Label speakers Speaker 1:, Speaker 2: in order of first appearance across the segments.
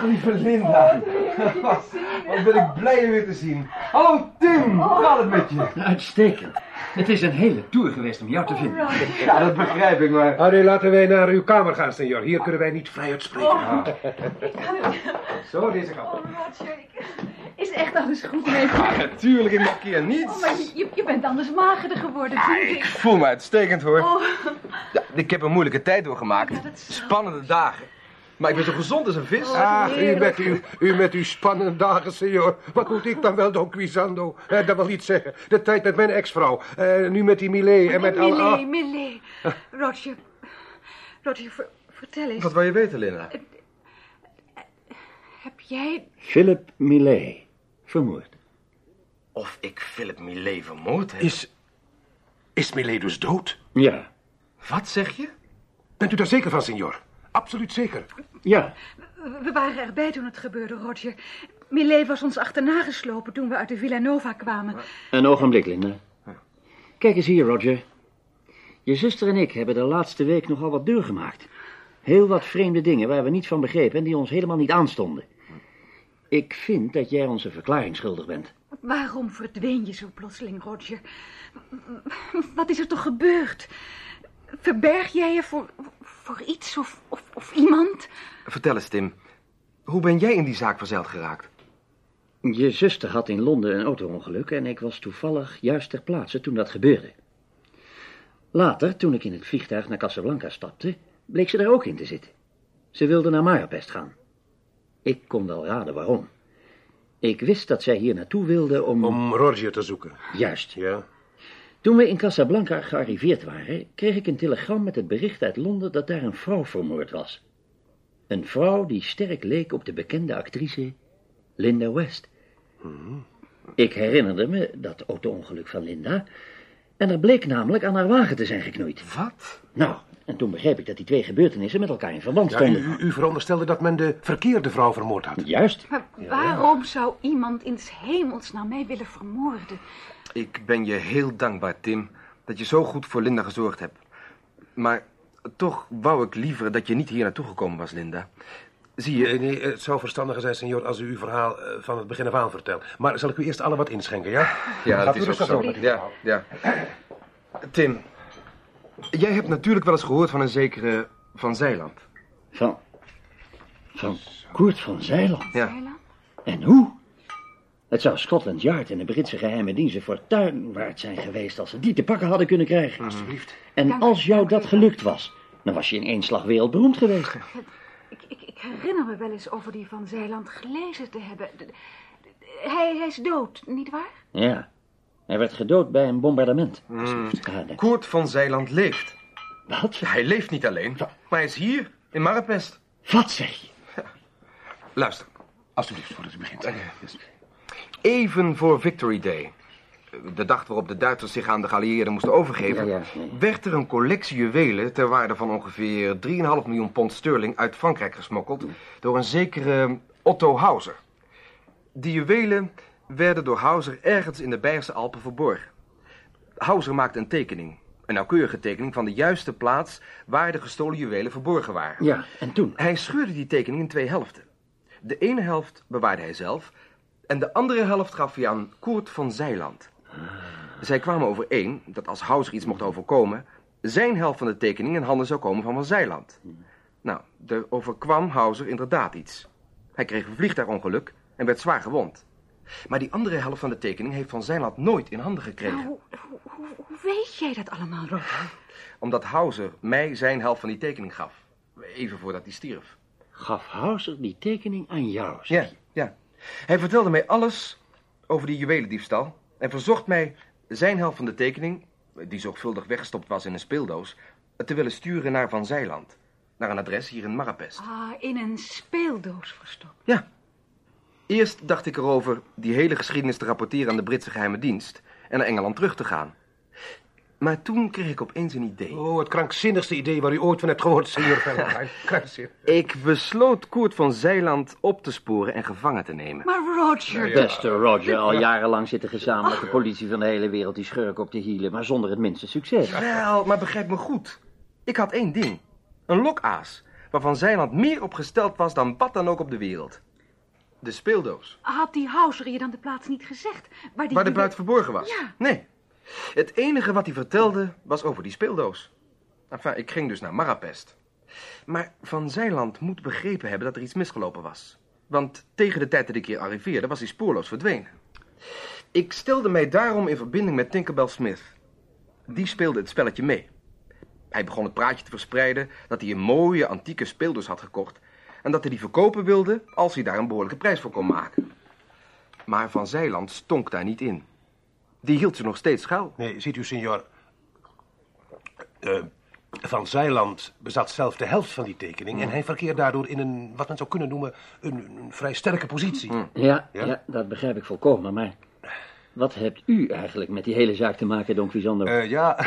Speaker 1: Dag, lieve Linda. Wat ben ik blij je weer te zien. Hallo Tim, hoe gaat het met je?
Speaker 2: Uitstekend. Het is een hele tour geweest om jou te vinden.
Speaker 1: Ja, dat begrijp ik, maar...
Speaker 3: Allee, laten wij naar uw kamer gaan, senor. Hier kunnen wij niet vrij uitspreken.
Speaker 1: Zo, deze kant.
Speaker 4: Oh, is echt alles goed met je?
Speaker 1: Ja, natuurlijk, ik markeer
Speaker 4: Oh,
Speaker 1: niets.
Speaker 4: maar je, je- bent anders magerder geworden, vind
Speaker 1: Ik
Speaker 4: ik.
Speaker 1: voel me uitstekend, hoor.
Speaker 4: Oh,
Speaker 1: Ja, ik heb een moeilijke tijd doorgemaakt.
Speaker 4: Ja.
Speaker 1: Spannende dagen. Maar ik ben zo gezond als een vis.
Speaker 3: Ach, u met, uw, u met uw spannende dagen, senor. Wat moet ik dan wel doen, Quisando? Eh, dat wil niet zeggen. De tijd met mijn ex-vrouw. Eh, nu met die Millet en met al...
Speaker 4: Millet,
Speaker 3: ah.
Speaker 4: Millet. Roger, Roger, ver- vertel eens.
Speaker 1: Wat wil je weten, Linda?
Speaker 4: Heb jij...
Speaker 2: Philip Millet, vermoord.
Speaker 1: Of ik Philip Millet vermoord heb?
Speaker 3: Is... Is Millet dus dood?
Speaker 2: Ja,
Speaker 1: Wat zeg je?
Speaker 3: Bent u daar zeker van, senor? Absoluut zeker.
Speaker 2: ja.
Speaker 4: We waren erbij toen het gebeurde, Roger. Millet was ons achterna geslopen toen we uit de Villanova kwamen.
Speaker 2: Een ogenblik, Linda. Kijk eens hier, Roger. Je zuster en ik hebben de laatste week nogal wat doorgemaakt. Heel wat vreemde dingen waar we niets van begrepen en die ons helemaal niet aanstonden. Ik vind dat jij onze verklaring schuldig bent.
Speaker 4: Waarom verdween je zo plotseling, Roger? Wat is er toch gebeurd? Verberg jij je voor, voor iets of, of, of iemand?
Speaker 1: Vertel eens, Tim. Hoe ben jij in die zaak verzeild geraakt?
Speaker 2: Je zuster had in Londen een auto-ongeluk en ik was toevallig juist ter plaatse toen dat gebeurde. Later, toen ik in het vliegtuig naar Casablanca stapte, bleek ze daar ook in te zitten. Ze wilde naar Marapest gaan. Ik kon wel raden waarom. Ik wist dat zij hier naartoe wilde om...
Speaker 3: Om Roger te zoeken.
Speaker 2: Juist.
Speaker 3: Ja.
Speaker 2: Toen we in Casablanca gearriveerd waren, kreeg ik een telegram met het bericht uit Londen dat daar een vrouw vermoord was. Een vrouw die sterk leek op de bekende actrice Linda West. Ik herinnerde me dat auto-ongeluk van Linda. En er bleek namelijk aan haar wagen te zijn geknoeid.
Speaker 1: Wat?
Speaker 2: Nou, en toen begreep ik dat die twee gebeurtenissen met elkaar in verband
Speaker 3: Ja,
Speaker 2: stonden.
Speaker 3: u, u veronderstelde dat men de verkeerde vrouw vermoord had.
Speaker 2: Juist.
Speaker 4: Maar waarom zou iemand in 's hemelsnaam mij willen vermoorden?
Speaker 1: Ik ben je heel dankbaar, Tim, dat je zo goed voor Linda gezorgd hebt. Maar toch wou ik liever dat je niet hier naartoe gekomen was, Linda. Zie je,
Speaker 3: Nee, nee, het zou verstandiger zijn, senor, als u uw verhaal eh, van het begin af aan vertelt. Maar zal ik u eerst alle wat inschenken, ja?
Speaker 1: Ja, dat is ook zo. Ja, ja. Tim, jij hebt natuurlijk wel eens gehoord van een zekere Van Zeiland.
Speaker 2: Van... Van Koert van Zeiland.
Speaker 1: Ja.
Speaker 4: Zeiland?
Speaker 2: En hoe? Het zou Scotland Yard en de Britse geheime diensten fortuin waard zijn geweest als ze die te pakken hadden kunnen krijgen.
Speaker 3: Alsjeblieft.
Speaker 2: En
Speaker 4: Dank
Speaker 2: als jou dat gelukt was, dan was je in één slag wereldberoemd geweest.
Speaker 4: Ik, ik, ik herinner me wel eens over die van Zeiland gelezen te hebben. Hij, hij is dood, nietwaar?
Speaker 2: Ja, hij werd gedood bij een bombardement.
Speaker 1: Mm. Koert van Zeiland leeft.
Speaker 2: Wat?
Speaker 1: Hij leeft niet alleen, maar hij is hier, in Marapest.
Speaker 2: Wat zeg je?
Speaker 1: Luister,
Speaker 3: Alsjeblieft, voordat u begint.
Speaker 1: even voor Victory Day, de dag waarop de Duitsers zich aan de geallieerden moesten overgeven,
Speaker 2: Ja, ja, ja.
Speaker 1: werd er een collectie juwelen ter waarde van ongeveer 3,5 miljoen pond sterling uit Frankrijk gesmokkeld door een zekere Otto Hauser. Die juwelen werden door Hauser ergens in de Beierse Alpen verborgen. Hauser maakte een tekening, een nauwkeurige tekening van de juiste plaats waar de gestolen juwelen verborgen waren.
Speaker 2: Ja, en toen?
Speaker 1: Hij scheurde die tekening in twee helften. De ene helft bewaarde hij zelf en de andere helft gaf hij aan Koert van Zeiland. Zij kwamen overeen dat als Hauser iets mocht overkomen, zijn helft van de tekening in handen zou komen van Van Zeiland. Nou, er overkwam Hauser inderdaad iets. Hij kreeg een vliegtuigongeluk en werd zwaar gewond. Maar die andere helft van de tekening heeft Van Zeiland nooit in handen gekregen.
Speaker 4: Nou, hoe, hoe, hoe, hoe weet jij dat allemaal, Roger?
Speaker 1: Omdat Hauser mij zijn helft van die tekening gaf. Even voordat hij stierf.
Speaker 2: Gaf Hauser die tekening aan jou? zeg
Speaker 1: Ja, ja. Hij vertelde mij alles over die juwelendiefstal en verzocht mij zijn helft van de tekening, die zorgvuldig weggestopt was in een speeldoos, te willen sturen naar Van Zeiland. Naar een adres hier in Marapest.
Speaker 4: Ah, in een speeldoos verstopt.
Speaker 1: Ja. Eerst dacht ik erover die hele geschiedenis te rapporteren aan de Britse geheime dienst en naar Engeland terug te gaan. Maar toen kreeg ik opeens een idee.
Speaker 3: Oh, het krankzinnigste idee waar u ooit van hebt gehoord, senor. Krankzinnig.
Speaker 1: Ik besloot Koert van Zeiland op te sporen en gevangen te nemen.
Speaker 4: Maar Roger,
Speaker 2: Beste Roger, al jarenlang zit de gezamenlijke politie van de hele wereld die schurken op de hielen, maar zonder het minste succes.
Speaker 1: Wel, maar begrijp me goed. Ik had één ding. Een lokaas. waarvan Zeiland meer op gesteld was dan wat dan ook op de wereld. De speeldoos,
Speaker 4: Had die Houser je dan de plaats niet gezegd? Waar, die
Speaker 1: waar de bruid verborgen was.
Speaker 4: Ja.
Speaker 1: Nee. Het enige wat hij vertelde was over die speeldoos. Enfin, ik ging dus naar Marapest. Maar Van Zeiland moet begrepen hebben dat er iets misgelopen was. Want tegen de tijd dat ik hier arriveerde, was hij spoorloos verdwenen. Ik stelde mij daarom in verbinding met Tinkerbell Smith. Die speelde het spelletje mee. Hij begon het praatje te verspreiden dat hij een mooie antieke speeldoos had gekocht... en dat hij die verkopen wilde als hij daar een behoorlijke prijs voor kon maken. Maar Van Zeiland stonk daar niet in. Die hield ze nog steeds schuil.
Speaker 3: Nee, ziet u, senor. Eh, van Zeiland bezat zelf de helft van die tekening... en hij verkeert daardoor in een, wat men zou kunnen noemen... een, een vrij sterke positie.
Speaker 2: Ja,
Speaker 3: Ja?
Speaker 2: ja? dat begrijp ik volkomen, maar... Wat hebt u eigenlijk met die hele zaak te maken, Don Quixondo?
Speaker 3: Eh, ja,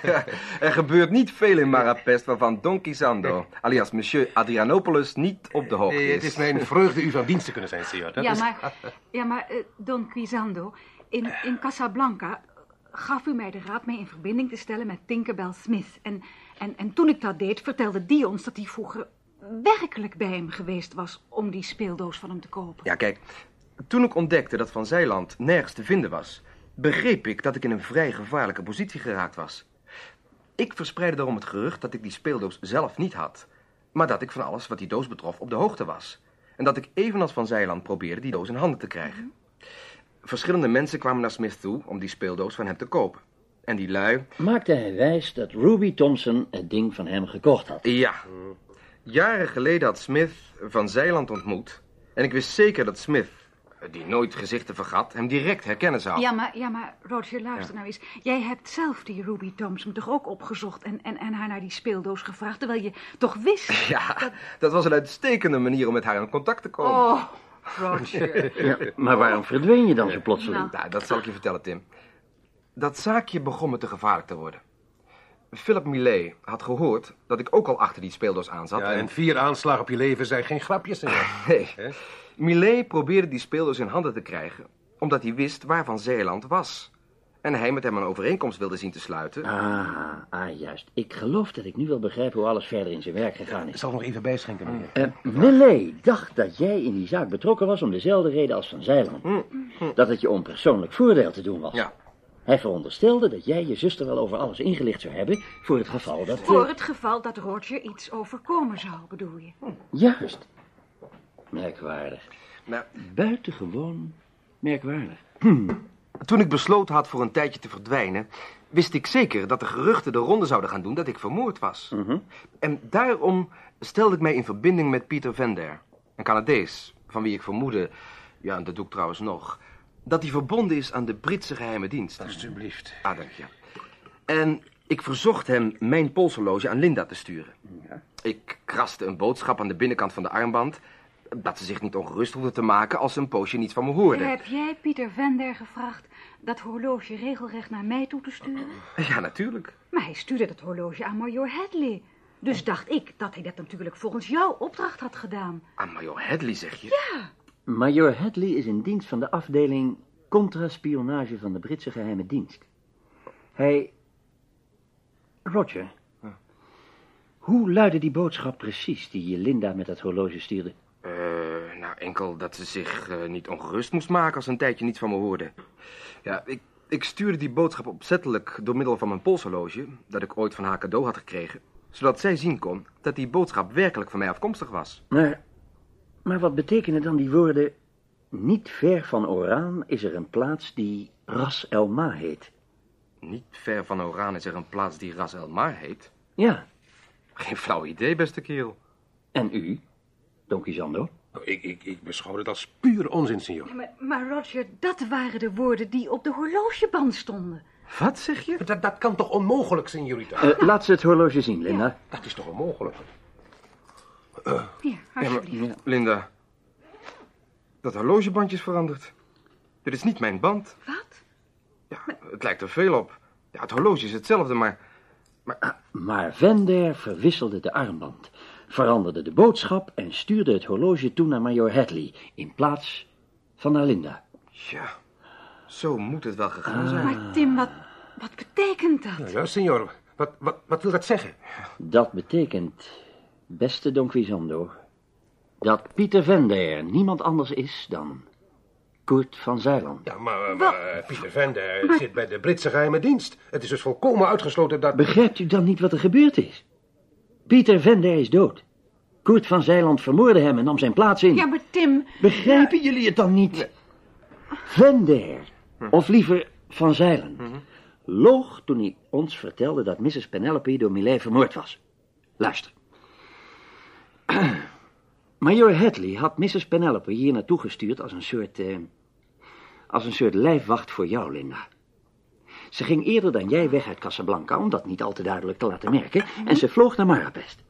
Speaker 1: er gebeurt niet veel in Marapest waarvan Don Quixando, alias monsieur Adrianopoulos, niet op de hoogte
Speaker 3: nee,
Speaker 1: is.
Speaker 3: het is mijn vreugde u van dienst te kunnen zijn, senor.
Speaker 4: Ja,
Speaker 3: is-
Speaker 4: maar, ja, maar eh, Don Quixando, in, in Casablanca gaf u mij de raad mij in verbinding te stellen met Tinkerbell Smith. En, en, en toen ik dat deed, vertelde die ons dat hij vroeger werkelijk bij hem geweest was om die speeldoos van hem te kopen.
Speaker 1: Ja, kijk, toen ik ontdekte dat Van Zeiland nergens te vinden was, begreep ik dat ik in een vrij gevaarlijke positie geraakt was. Ik verspreidde daarom het gerucht dat ik die speeldoos zelf niet had, maar dat ik van alles wat die doos betrof op de hoogte was. En dat ik evenals Van Zeiland probeerde die doos in handen te krijgen. Verschillende mensen kwamen naar Smith toe om die speeldoos van hem te kopen. En die lui,
Speaker 2: Maakte hij wijs dat Ruby Thompson het ding van hem gekocht had.
Speaker 1: ja. Jaren geleden had Smith Van Zeiland ontmoet. En ik wist zeker dat Smith, die nooit gezichten vergat, hem direct herkennen zou.
Speaker 4: Ja, maar, ja, maar Roger, luister nou eens. Jij hebt zelf die Ruby Thompson toch ook opgezocht en, en, en haar naar die speeldoos gevraagd, terwijl je toch wist...
Speaker 1: Ja, dat was een uitstekende manier om met haar in contact te komen.
Speaker 4: Oh, Roger.
Speaker 2: Ja, maar waarom verdween je dan zo plotseling?
Speaker 4: Nou.
Speaker 1: Nou, dat zal ik je vertellen, Tim. Dat zaakje begon me te gevaarlijk te worden. Philip Millet had gehoord dat ik ook al achter die speeldoos aan zat.
Speaker 3: Ja, en vier aanslagen op je leven zijn geen grapjes.
Speaker 1: Nee, Millet probeerde die speeldoos in handen te krijgen... omdat hij wist waar Van Zeeland was. En hij met hem een overeenkomst wilde zien te sluiten.
Speaker 2: Ah, ah, juist. Ik geloof dat ik nu wel begrijp hoe alles verder in zijn werk gegaan
Speaker 3: Ik
Speaker 2: is.
Speaker 3: zal nog even bijschenken, meneer.
Speaker 2: Uh, Millet dacht dat jij in die zaak betrokken was om dezelfde reden als Van Zeiland. Dat het je om persoonlijk voordeel te doen was.
Speaker 1: Ja.
Speaker 2: Hij veronderstelde dat jij je zuster wel over alles ingelicht zou hebben... voor het geval dat...
Speaker 4: Voor het geval dat Roger iets overkomen zou, bedoel je?
Speaker 2: Juist. Merkwaardig.
Speaker 1: Nou,
Speaker 2: Buitengewoon merkwaardig.
Speaker 1: Toen ik besloten had voor een tijdje te verdwijnen... wist ik zeker dat de geruchten de ronde zouden gaan doen dat ik vermoord was. En daarom stelde ik mij in verbinding met Pieter Vender, een Canadees... van wie ik vermoedde, ja, en dat doe ik trouwens nog... dat hij verbonden is aan de Britse geheime dienst.
Speaker 3: Alsjeblieft.
Speaker 1: Ah, dank je. En ik verzocht hem mijn polshorloge aan Linda te sturen. Ik kraste een boodschap aan de binnenkant van de armband... dat ze zich niet ongerust hoefde te maken als ze een poosje niets van me hoorde.
Speaker 4: Heb jij Pieter Vender gevraagd dat horloge regelrecht naar mij toe te sturen?
Speaker 1: Ja, natuurlijk.
Speaker 4: Maar hij stuurde dat horloge aan Major Hadley. Dus dacht ik dat hij dat natuurlijk volgens jouw opdracht had gedaan.
Speaker 1: Aan Major Hadley, zeg je?
Speaker 2: Major Hadley is in dienst van de afdeling contraspionage van de Britse geheime dienst. Hij... Roger. Hoe luidde die boodschap precies die je Linda met dat horloge stuurde?
Speaker 1: Eh, enkel dat ze zich eh, niet ongerust moest maken als ze een tijdje niets van me hoorde. Ja, ik, ik stuurde die boodschap opzettelijk door middel van mijn polshorloge... dat ik ooit van haar cadeau had gekregen... zodat zij zien kon dat die boodschap werkelijk van mij afkomstig was.
Speaker 2: Maar, maar wat betekenen dan die woorden... Niet ver van Oran is er een plaats die Ras El Ma heet.
Speaker 1: Niet ver van Oran is er een plaats die Ras El Mar heet.
Speaker 2: Ja,
Speaker 1: Geen flauw idee, beste kerel.
Speaker 2: en u, Don Quixondo?
Speaker 3: Ik, ik, ik beschouw het als puur onzin, senor.
Speaker 4: Ja, maar, maar Roger, dat waren de woorden die op de horlogeband stonden.
Speaker 1: Wat zeg je?
Speaker 3: Dat, dat kan toch onmogelijk, senorita?
Speaker 2: Eh, laat ze het horloge zien, Linda.
Speaker 3: Dat is toch onmogelijk?
Speaker 4: Hier, alsjeblieft.
Speaker 1: Linda, dat horlogebandje is veranderd. Dit is niet mijn band.
Speaker 4: Wat?
Speaker 1: Ja, het lijkt er veel op. Ja, het horloge is hetzelfde, maar...
Speaker 2: Maar Vender verwisselde de armband, veranderde de boodschap en stuurde het horloge toe naar Major Hadley in plaats van naar Linda.
Speaker 1: Ja, zo moet het wel gegaan zijn.
Speaker 4: Maar Tim, wat, wat betekent dat?
Speaker 3: Ja, senor. Wat, wat, wat wil dat zeggen?
Speaker 2: Dat betekent Beste Don Quixondo, dat Pieter Vender niemand anders is dan Koert van Zeiland.
Speaker 3: Ja, maar, maar eh, Pieter Vender zit bij de Britse geheime dienst. Het is dus volkomen uitgesloten dat...
Speaker 2: Begrijpt u dan niet wat er gebeurd is? Pieter Vender is dood. Koert van Zeiland vermoordde hem en nam zijn plaats in.
Speaker 4: Ja, maar Tim...
Speaker 2: Begrijpen jullie het dan niet? Vender, of liever Van Zeilen, loog toen hij ons vertelde dat Mrs. Penelope door Millet vermoord was. Luister. Major Hadley had Mrs. Penelope hier naartoe gestuurd als een soort... eh, als een soort lijfwacht voor jou, Linda. Ze ging eerder dan jij weg uit Casablanca, om dat niet al te duidelijk te laten merken, en ze vloog naar Marapest.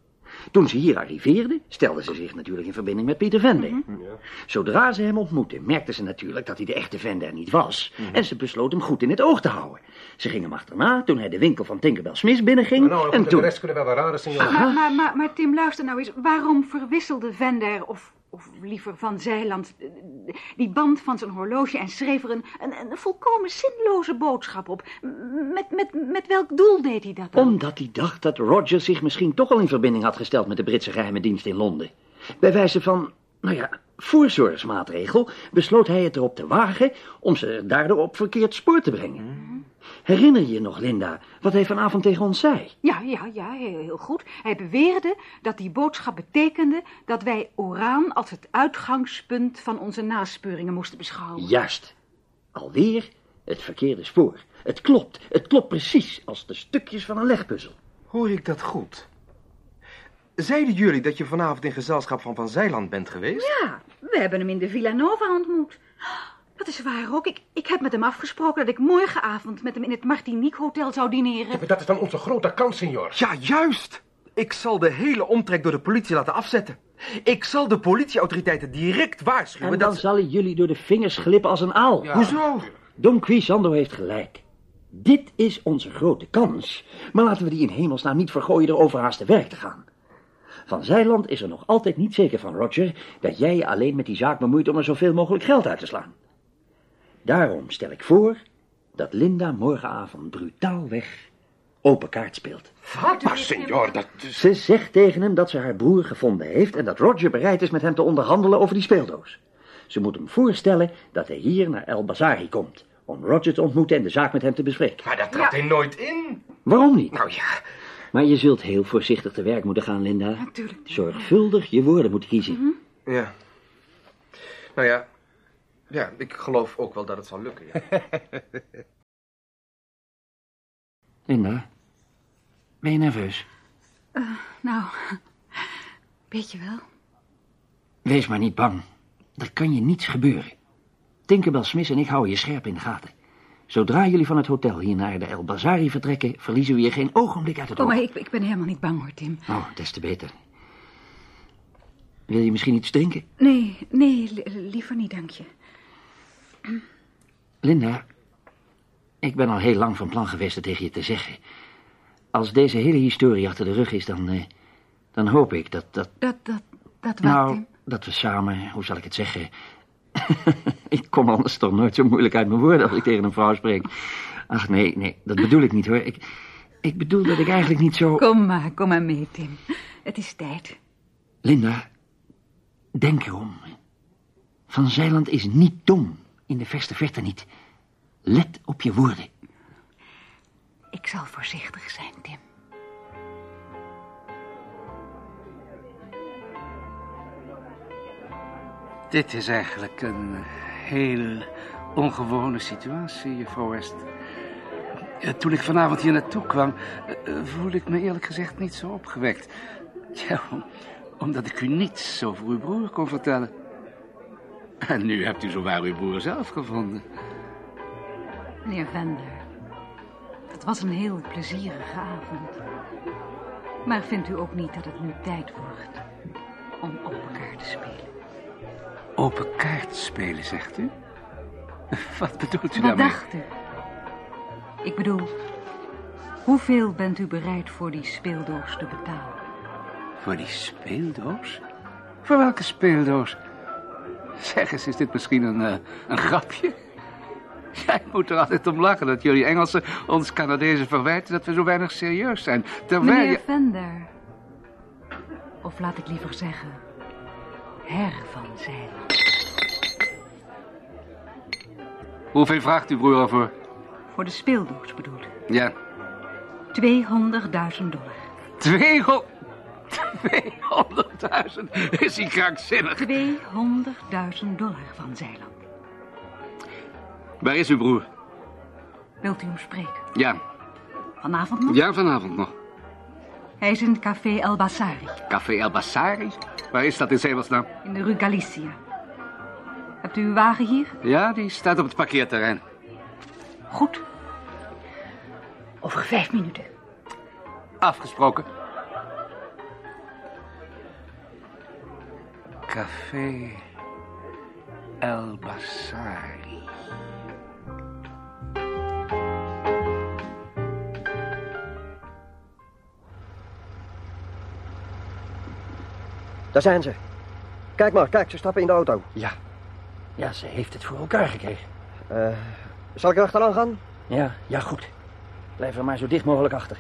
Speaker 2: Toen ze hier arriveerde, stelde ze zich natuurlijk in verbinding met Pieter Vender. Zodra ze hem ontmoette, merkte ze natuurlijk dat hij de echte Vender niet was. En ze besloot hem goed in het oog te houden. Ze ging hem achterna toen hij de winkel van Tinkerbell Smith binnenging.
Speaker 3: Nou,
Speaker 2: en
Speaker 3: de
Speaker 2: toen...
Speaker 3: rest kunnen wel wat rare signalen.
Speaker 4: Maar, maar, maar, maar Tim, luister nou eens. Waarom verwisselde Vender, of, of liever Van Zeiland, eh, die band van zijn horloge en schreef er een, een, een volkomen zinloze boodschap op? Met, met, met welk doel deed hij dat dan?
Speaker 2: Omdat hij dacht dat Roger zich misschien toch al in verbinding had gesteld met de Britse geheime dienst in Londen. Bij wijze van, nou ja, voorzorgsmaatregel besloot hij het erop te wagen om ze daardoor op verkeerd spoor te brengen. Herinner je je nog, Linda, wat hij vanavond tegen ons zei?
Speaker 4: Ja, ja, ja, heel heel goed. Hij beweerde dat die boodschap betekende dat wij Oraan als het uitgangspunt van onze naspeuringen moesten beschouwen.
Speaker 2: Juist. Alweer het verkeerde spoor. Het klopt, het klopt precies als de stukjes van een legpuzzel.
Speaker 1: Hoor ik dat goed? Zeiden jullie dat je vanavond in gezelschap van Van Zeiland bent geweest?
Speaker 4: Ja, we hebben hem in de Villa Nova ontmoet. Dat is waar ook. Ik, ik heb met hem afgesproken dat ik morgenavond met hem in het Martinique Hotel zou dineren.
Speaker 3: Maar dat is dan onze grote kans, senor.
Speaker 1: Ja, juist. Ik zal de hele omtrek door de politie laten afzetten. Ik zal de politieautoriteiten direct waarschuwen
Speaker 2: En dan
Speaker 1: dat...
Speaker 2: zal hij jullie door de vingers glippen als een aal.
Speaker 3: Ja.
Speaker 1: Hoezo?
Speaker 2: Don Quixondo heeft gelijk. Dit is onze grote kans. Maar laten we die in hemelsnaam niet vergooien door overhaast te werk te gaan. Van Zeiland is er nog altijd niet zeker van, Roger, dat jij je alleen met die zaak bemoeit om er zoveel mogelijk geld uit te slaan. Daarom stel ik voor dat Linda morgenavond brutaalweg open kaart speelt.
Speaker 3: Wat? Maar senor, dat is...
Speaker 2: Ze zegt tegen hem dat ze haar broer gevonden heeft en dat Roger bereid is met hem te onderhandelen over die speeldoos. Ze moet hem voorstellen dat hij hier naar El Bazari komt om Roger te ontmoeten en de zaak met hem te bespreken.
Speaker 1: Maar dat trad hij nooit in.
Speaker 2: Waarom niet?
Speaker 1: Nou ja,
Speaker 2: Maar je zult heel voorzichtig te werk moeten gaan, Linda.
Speaker 4: Natuurlijk.
Speaker 2: Zorgvuldig je woorden moeten kiezen.
Speaker 1: ja. Nou ja, ja, ik geloof ook wel dat het zal lukken, ja.
Speaker 2: Linda, ben je nerveus?
Speaker 4: Nou, weet je wel.
Speaker 2: Wees maar niet bang. Er kan je niets gebeuren. Tinkerbell Smith en ik houden je scherp in de gaten. Zodra jullie van het hotel hier naar de El Bazari vertrekken, verliezen we je geen ogenblik uit het
Speaker 4: Oh,
Speaker 2: oog.
Speaker 4: maar ik, ik ben helemaal niet bang hoor, Tim.
Speaker 2: Oh, des te beter. Wil je misschien iets drinken?
Speaker 4: Nee, nee, li- liever niet, dank je.
Speaker 2: Linda, ik ben al heel lang van plan geweest het tegen je te zeggen. Als deze hele historie achter de rug is, dan, eh, dan hoop ik dat, dat,
Speaker 4: Dat, dat, dat wat,
Speaker 2: nou,
Speaker 4: Tim?
Speaker 2: dat we samen, hoe zal ik het zeggen... ik kom anders toch nooit zo moeilijk uit mijn woorden als ik tegen een vrouw spreek. Ach, nee, nee, dat bedoel ik niet, hoor. Ik, ik bedoel dat ik eigenlijk niet zo...
Speaker 4: Kom maar, kom maar mee, Tim. Het is tijd.
Speaker 2: Linda, denk erom. Van Zeiland is niet dom, in de verste verte niet. Let op je woorden.
Speaker 4: Ik zal voorzichtig zijn, Tim.
Speaker 5: Dit is eigenlijk een heel ongewone situatie, juffrouw West. Eh, Toen ik vanavond hier naartoe kwam, eh, voelde ik me eerlijk gezegd niet zo opgewekt. Ja, om- omdat ik u niets over uw broer kon vertellen. En nu hebt u zowaar uw broer zelf gevonden.
Speaker 4: Meneer Vender, het was een heel plezierige avond. Maar vindt u ook niet dat het nu tijd wordt om op elkaar te spelen?
Speaker 5: Open kaart spelen, zegt u? Wat bedoelt u
Speaker 4: Wat
Speaker 5: daarmee?
Speaker 4: dacht u? Ik bedoel, hoeveel bent u bereid voor die speeldoos te betalen?
Speaker 5: Voor die speeldoos? Voor welke speeldoos? Zeg eens, is dit misschien een, eh, een grapje? Jij moet er altijd om lachen dat jullie Engelsen ons Canadezen verwijten dat we zo weinig serieus zijn. Terwijl
Speaker 4: Meneer
Speaker 5: je...
Speaker 4: Vender, of laat ik liever zeggen, her van Zeiland.
Speaker 5: Hoeveel vraagt u broer ervoor?
Speaker 4: Voor de speeldoos bedoelt u.
Speaker 5: Ja.
Speaker 4: 200.000 dollar.
Speaker 5: 200. 200.000. Is hij krankzinnig?
Speaker 4: 200.000 dollar van Zeiland.
Speaker 5: Waar is uw broer?
Speaker 4: Wilt u hem spreken?
Speaker 5: Ja.
Speaker 4: Vanavond nog?
Speaker 5: Ja, vanavond nog.
Speaker 4: Hij is in het café El Bassari,
Speaker 5: Café El Bassari? Waar is dat in Zeewelsnaam?
Speaker 4: in de Rue Galicia. Hebt u uw wagen hier?
Speaker 5: Ja, die staat op het parkeerterrein.
Speaker 4: Goed. Over vijf minuten.
Speaker 5: Afgesproken. Café El Bassari.
Speaker 6: Daar zijn ze. Kijk maar, kijk, ze stappen in de auto.
Speaker 2: Ja. Ja, ze heeft het voor elkaar gekregen.
Speaker 6: Eh, zal ik er achteraan gaan?
Speaker 2: Ja, ja, goed. Blijf er maar zo dicht mogelijk achter.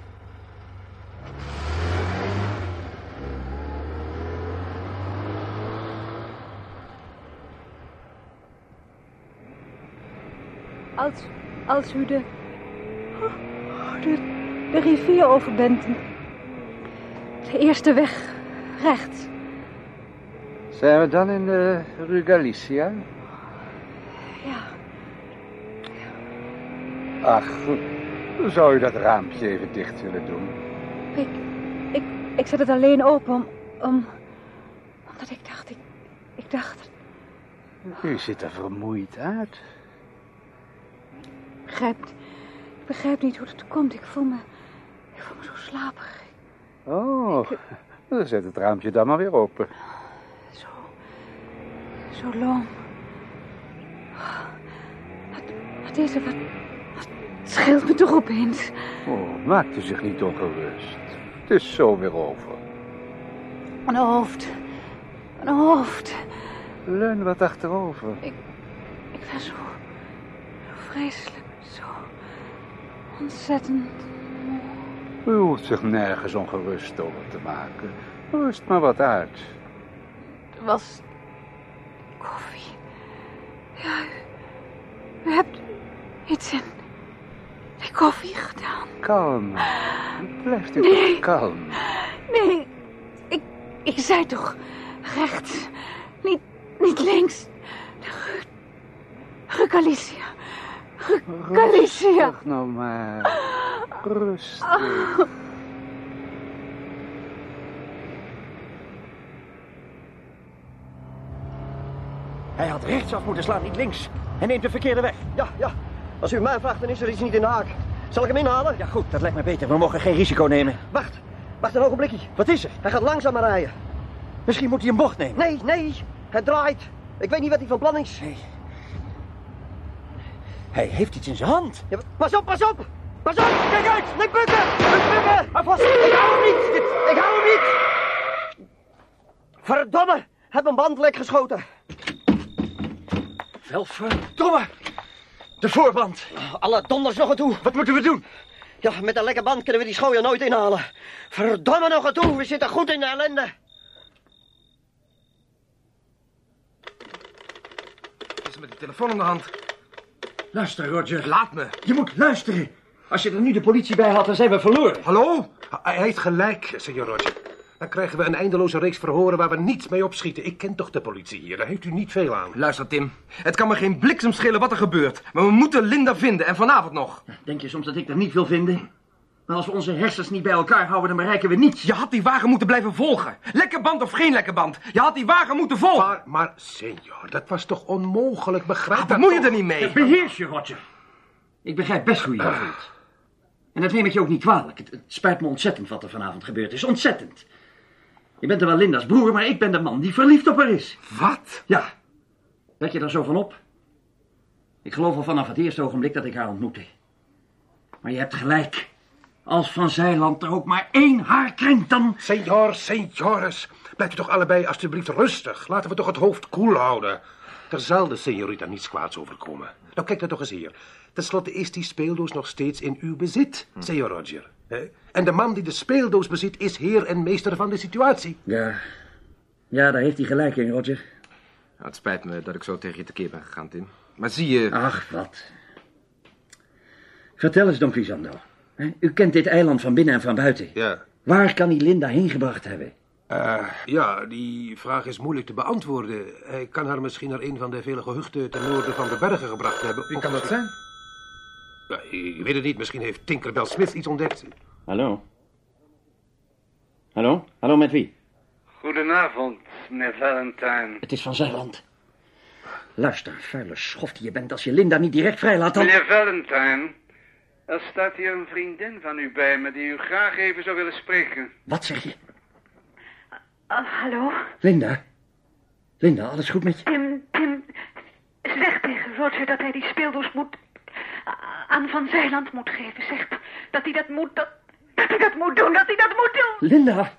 Speaker 4: Als, als u de, de, de rivier over bent. De eerste weg rechts.
Speaker 5: Zijn we dan in de Rue Galicia?
Speaker 4: Ja.
Speaker 5: Ach, zou je dat raampje even dicht willen doen?
Speaker 4: Ik, ik, ik zet het alleen open om, om... Omdat ik dacht, ik, ik dacht...
Speaker 5: U ziet er vermoeid uit.
Speaker 4: Ik begrijp, ik niet hoe het komt. Ik voel me... Ik voel me zo slaperig.
Speaker 5: Oh, dan zet het raampje dan maar weer open.
Speaker 4: Zo... Zo loom. Wat, wat is er? Wat, wat scheelt me toch opeens?
Speaker 5: Oh, maakt u zich niet ongerust. Het is zo weer over.
Speaker 4: Mijn hoofd. Mijn hoofd.
Speaker 5: Leun wat achterover.
Speaker 4: Ik ben zo... Zo vreselijk. Zo... Ontzettend...
Speaker 5: U hoeft zich nergens ongerust over te maken. Rust maar wat uit.
Speaker 4: Er was... koffie. Ja, u, u hebt iets in die koffie gedaan.
Speaker 5: Kalm. Blijft u
Speaker 4: Nee.
Speaker 5: toch kalm.
Speaker 4: Nee, ik, ik zei toch rechts. Niet, niet links. De Ru- Ru Galicia. Ru Galicia.
Speaker 5: Rustig nou maar. Rustig.
Speaker 2: Hij had rechtsaf moeten slaan, niet links. Hij neemt de verkeerde weg.
Speaker 6: Ja, ja. Als u mij vraagt, dan is er iets niet in de haak. Zal ik hem inhalen?
Speaker 2: Ja, goed, dat lijkt me beter. We mogen geen risico nemen.
Speaker 6: Wacht, wacht een ogenblikje.
Speaker 2: Wat is er?
Speaker 6: Hij gaat langzamer rijden.
Speaker 2: Misschien moet hij een bocht nemen.
Speaker 6: Nee, nee, hij draait. Ik weet niet wat hij van plan is.
Speaker 2: Nee. Hij heeft iets in zijn hand.
Speaker 6: Ja, pas op, pas op! Pas op! Kijk uit! Nee! Bukken! Hou vast! Ik hou hem niet! Ik hou hem niet! Verdomme! Heb een band lek geschoten.
Speaker 2: Wel verdomme. De voorband.
Speaker 6: Alle donders nog toe.
Speaker 2: Wat moeten we doen?
Speaker 6: Ja, met een lekke band kunnen we die schooier nooit inhalen. Verdomme nog toe. We zitten goed in de ellende.
Speaker 1: Is met de telefoon in de hand.
Speaker 2: Luister, Roger.
Speaker 1: Laat me.
Speaker 2: Je moet luisteren. Als je er nu de politie bij had, dan zijn we verloren.
Speaker 3: Hallo? Hij heeft gelijk, senor Roger. Dan krijgen we een eindeloze reeks verhoren waar we niets mee opschieten. Ik ken toch de politie hier, daar heeft u niet veel aan.
Speaker 1: Luister, Tim. Het kan me geen bliksem schelen wat er gebeurt. Maar we moeten Linda vinden en vanavond nog.
Speaker 2: Denk je soms dat ik dat niet wil vinden? Maar als we onze hersens niet bij elkaar houden, dan bereiken we niets.
Speaker 1: Je had die wagen moeten blijven volgen. Lekker band of geen lekker band. Je had die wagen moeten volgen.
Speaker 3: Maar, maar, senor, dat was toch onmogelijk, begrijp
Speaker 1: Ah,
Speaker 3: dat
Speaker 1: bemoei je
Speaker 3: toch?
Speaker 1: er niet mee.
Speaker 2: Beheers je, Roger. Ik begrijp best hoe je je voelt. En dat neem ik je ook niet kwalijk. Het, het spijt me ontzettend wat er vanavond gebeurd is. Ontzettend. Je bent er wel Linda's broer, maar ik ben de man die verliefd op haar is.
Speaker 1: Wat?
Speaker 2: Ja. Let je daar zo van op? Ik geloof al vanaf het eerste ogenblik dat ik haar ontmoette. Maar je hebt gelijk. Als Van Zijland er ook maar één haar krenkt, dan...
Speaker 3: Senor, senores, blijft u toch allebei alstublieft rustig. Laten we toch het hoofd koel houden. Er zal de senorita niets kwaads overkomen. Nou, kijk dan toch eens hier. Ten slotte is die speeldoos nog steeds in uw bezit, senor Roger. Hè? En de man die de speeldoos bezit is heer en meester van de situatie.
Speaker 2: Ja. Ja, daar heeft hij gelijk in, Roger.
Speaker 1: Nou, het spijt me dat ik zo tegen je tekeer ben gegaan, Tim. Maar zie je...
Speaker 2: Ach, wat. Vertel eens, Don Quixote. U kent dit eiland van binnen en van buiten.
Speaker 3: Ja.
Speaker 2: Waar kan hij Linda heen gebracht hebben?
Speaker 3: Eh, ja, die vraag is moeilijk te beantwoorden. Hij kan haar misschien naar een van de vele gehuchten ten noorden van de bergen gebracht hebben.
Speaker 1: Wie
Speaker 3: Of
Speaker 1: kan dat zijn?
Speaker 3: Ja, ik weet het niet. Misschien heeft Tinkerbell Smith iets ontdekt.
Speaker 2: Hallo? Hallo? Hallo, met wie?
Speaker 5: Goedenavond, meneer Valentine.
Speaker 2: Het is van Zeiland. Luister, vuile schoft die je bent. Als je Linda niet direct vrijlaat, dan...
Speaker 5: Meneer Valentine, er staat hier een vriendin van u bij me die u graag even zou willen spreken.
Speaker 2: Wat zeg je?
Speaker 4: Oh, hallo?
Speaker 2: Linda? Linda, alles goed met je?
Speaker 4: Tim, Tim, zeg tegen Roger dat hij die speeldoos moet... aan Van Zeiland moet geven. Zeg dat hij dat moet, dat, dat hij dat moet doen, dat hij dat moet doen.
Speaker 2: Linda!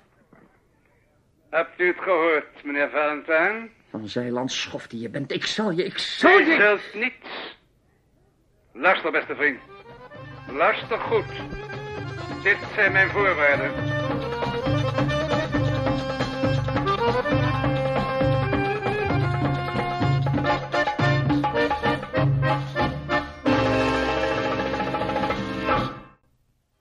Speaker 5: Hebt u het gehoord, meneer Valentine?
Speaker 2: Van Zeiland, schoft die je bent. Ik zal je, ik zal je...
Speaker 5: zelfs niets. Luister, beste vriend. Luister goed. Dit zijn mijn voorwaarden.